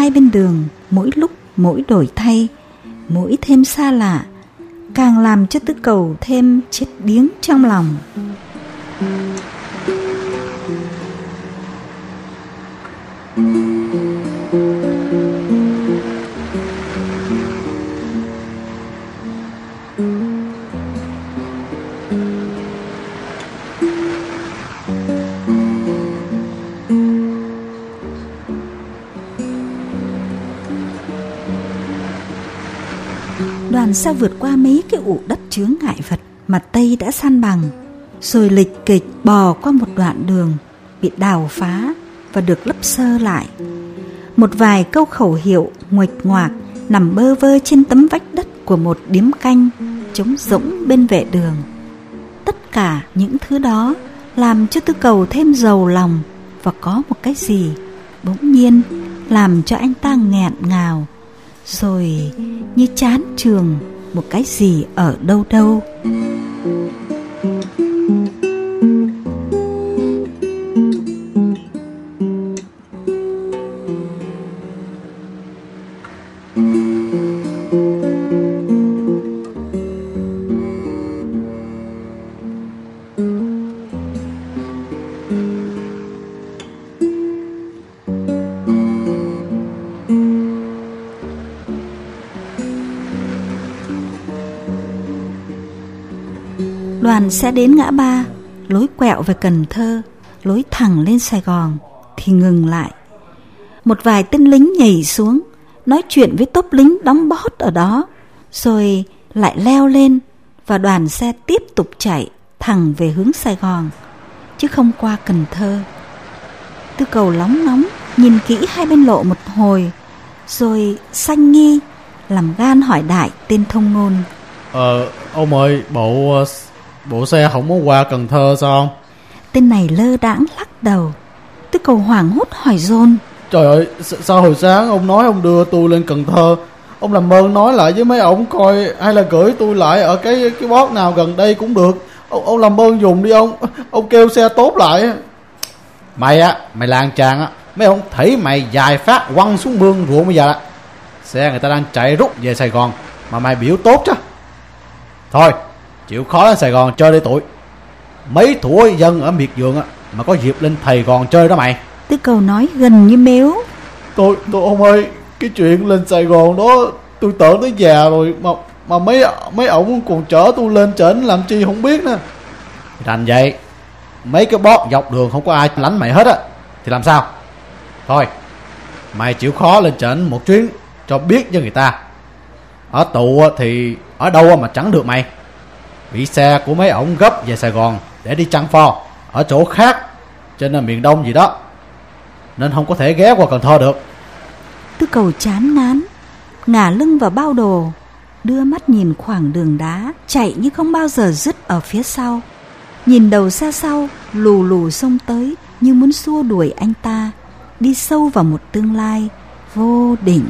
hai bên đường mỗi lúc mỗi đổi thay, mỗi thêm xa lạ, càng làm cho tư cầu thêm chết điếng trong lòng. Làm sao vượt qua mấy cái ụ đất chướng ngại vật mà Tây đã san bằng, rồi lịch kịch bò qua một đoạn đường bị đào phá và được lấp sơ lại. Một vài câu khẩu hiệu nguệch ngoạc nằm bơ vơ trên tấm vách đất của một điếm canh trống rỗng bên vệ đường. Tất cả những thứ đó làm cho tư cầu thêm giàu lòng và có một cái gì bỗng nhiên làm cho anh ta nghẹn ngào rồi như chán trường một cái gì ở đâu đâu. Sẽ đến ngã ba, lối quẹo về Cần Thơ, lối thẳng lên Sài Gòn thì ngừng lại. Một vài tên lính nhảy xuống, nói chuyện với tốp lính đóng bót ở đó, rồi lại leo lên và đoàn xe tiếp tục chạy thẳng về hướng Sài Gòn, chứ không qua Cần Thơ. Tư cầu lóng nóng nhìn kỹ hai bên lộ một hồi, rồi xanh nghi làm gan hỏi đại tên thông ngôn. Ờ ông ơi, bộ ờ, Bộ xe không có qua Cần Thơ sao? Tên này lơ đãng lắc đầu. Tư cầu hoảng hốt hỏi dồn. Trời ơi sao hồi sáng ông nói ông đưa tôi lên Cần Thơ? Ông làm ơn nói lại với mấy ông coi Hay là gửi tôi lại ở cái cái bót nào gần đây cũng được. Ông, ông làm ơn dùng đi ông. Ông kêu xe tốt lại. Mày á Mày làng tràng á. Mấy ông thấy mày dài phát quăng xuống mương ruộng bây giờ đó Xe người ta đang chạy rút về Sài Gòn Mà mày biểu tốt chứ. Thôi chịu khó lên Sài Gòn chơi đi tuổi mấy tuổi dân ở miệt vườn á mà có dịp lên thầy Gòn chơi đó mày. Tư cầu nói gần như mếu tôi tôi ông ơi cái chuyện lên Sài Gòn đó tôi tưởng tới già rồi mà mà mấy mấy ổng còn chở tôi lên trển làm chi không biết nè thành vậy. Mấy cái bót dọc đường không có ai lánh mày hết á thì làm sao? Thôi mày chịu khó lên trển một chuyến cho biết cho người ta. Ở tù thì ở đâu mà chẳng được mày bị xe của mấy ổng gấp về Sài Gòn để đi chăn pho ở chỗ khác trên miền Đông gì đó nên không có thể ghé qua Cần Thơ được. Tư cầu chán nán ngả lưng vào bao đồ, đưa mắt nhìn khoảng đường đá chạy như không bao giờ dứt ở phía sau. Nhìn đầu xa sau lù lù xông tới như muốn xua đuổi anh ta đi sâu vào một tương lai vô định.